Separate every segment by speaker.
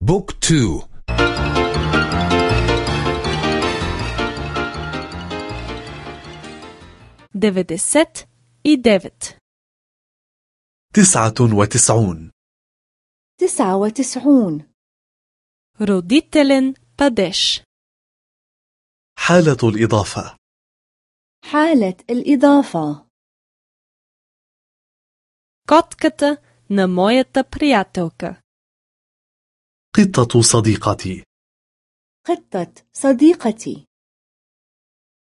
Speaker 1: بوك تو
Speaker 2: деветдесет и девет
Speaker 3: تسعة وتسعون
Speaker 4: تسعة وتسعون
Speaker 2: родителен падеж
Speaker 3: حالة الإضافة
Speaker 4: حالة الإضافة
Speaker 2: котката на моята приятелка
Speaker 3: قطة صديقتي
Speaker 4: قطة صديقتي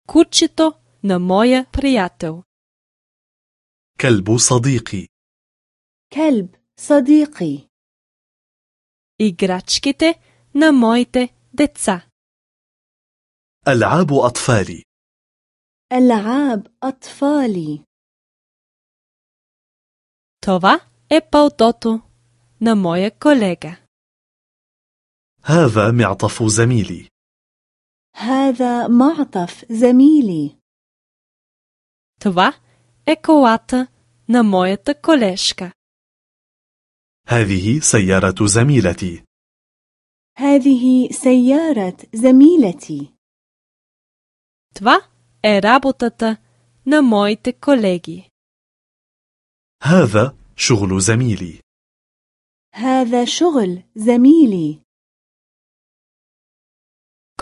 Speaker 2: кучето на моя приятел
Speaker 3: كلب صديقي
Speaker 4: كلب صديقي
Speaker 2: играчките на моите деца
Speaker 3: ألعاب أطفالي
Speaker 4: ألعاب أطفالي
Speaker 2: Това е палтото на моя колега.
Speaker 3: هذا معطف زميلي
Speaker 4: هذا معطف زميلي
Speaker 2: Това е колата на моята колежка.
Speaker 3: هذه سيارة زميلتي
Speaker 4: هذه سيارة زميلتي
Speaker 2: Това е работата на моите колеги.
Speaker 3: هذا شغل زميلي
Speaker 4: هذا شغل زميلي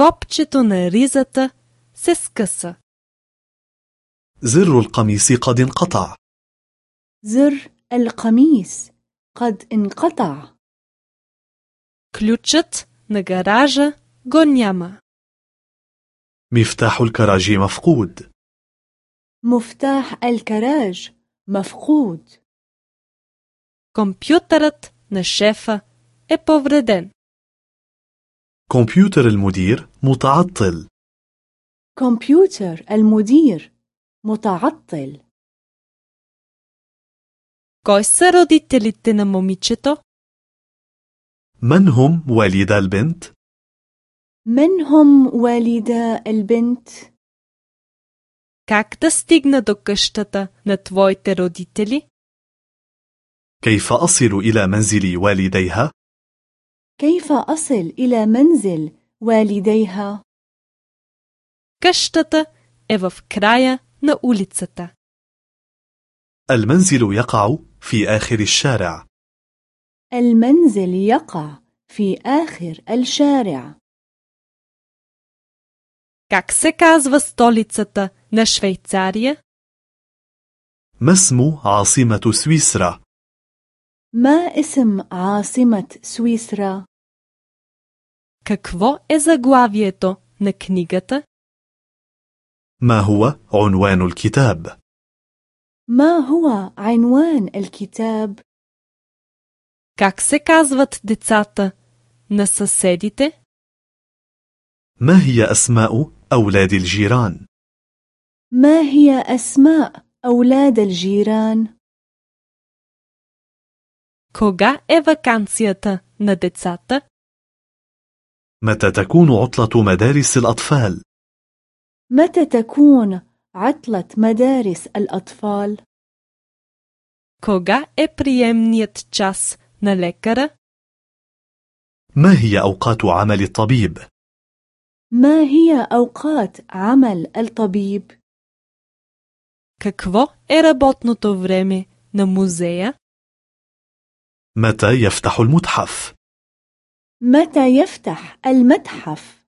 Speaker 2: Копчето на ризата се скъса.
Speaker 3: زر القميص قد انقطع
Speaker 4: زر القميص قد انقطع
Speaker 2: Ключът на гаража го няма.
Speaker 3: مفتاح الكراج مفقود
Speaker 4: مفتاح الكراج مفقود
Speaker 2: Компютърът на шефа е повреден.
Speaker 3: كمبيوتر المدير متعطل
Speaker 4: كمبيوتر المدير متعطل
Speaker 2: Кой са родителите на момичето?
Speaker 3: من هم والدا البنت؟
Speaker 4: من هم والدا البنت؟
Speaker 2: Как да стигна до къщата на твоите родители?
Speaker 3: كيف أصل إلى منزل والديها؟
Speaker 4: كيف أصل إلى منزل والديها؟
Speaker 2: Къщата е в края на улицата.
Speaker 3: المنزل يقع في آخر الشارع
Speaker 4: المنزل يقع في آخر الشارع
Speaker 2: Как се казва столицата на Швейцария?
Speaker 3: ما اسم عاصمة سويسرا؟
Speaker 4: ما اسم عاصمة سويسرا؟
Speaker 2: Какво е заглавието на книгата?
Speaker 3: ما هو عنوان الكتاب؟
Speaker 4: ما هو عنوان الكتاب؟
Speaker 2: Как се казват децата на съседите?
Speaker 3: ما هي أسماء أولاد الجيران؟
Speaker 4: ما هي أسماء أولاد الجيران؟
Speaker 2: Кога е вакансията на децата?
Speaker 3: متى تكون عطلة مدارس الأطفال؟
Speaker 4: متى تكون عطلة مدارس الأطفال؟
Speaker 2: Кога е приемният час на лекара?
Speaker 3: ما هي أوقات عمل الطبيب؟
Speaker 4: ما هي أوقات عمل الطبيب؟
Speaker 2: Какво е работното време на музея?
Speaker 3: متى يفتح المتحف؟
Speaker 4: متى يفتح المتحف؟